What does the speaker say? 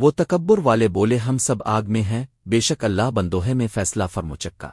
وہ تکبر والے بولے ہم سب آگ میں ہیں، بے شک اللہ بندوہے میں فیصلہ فرمو چکا۔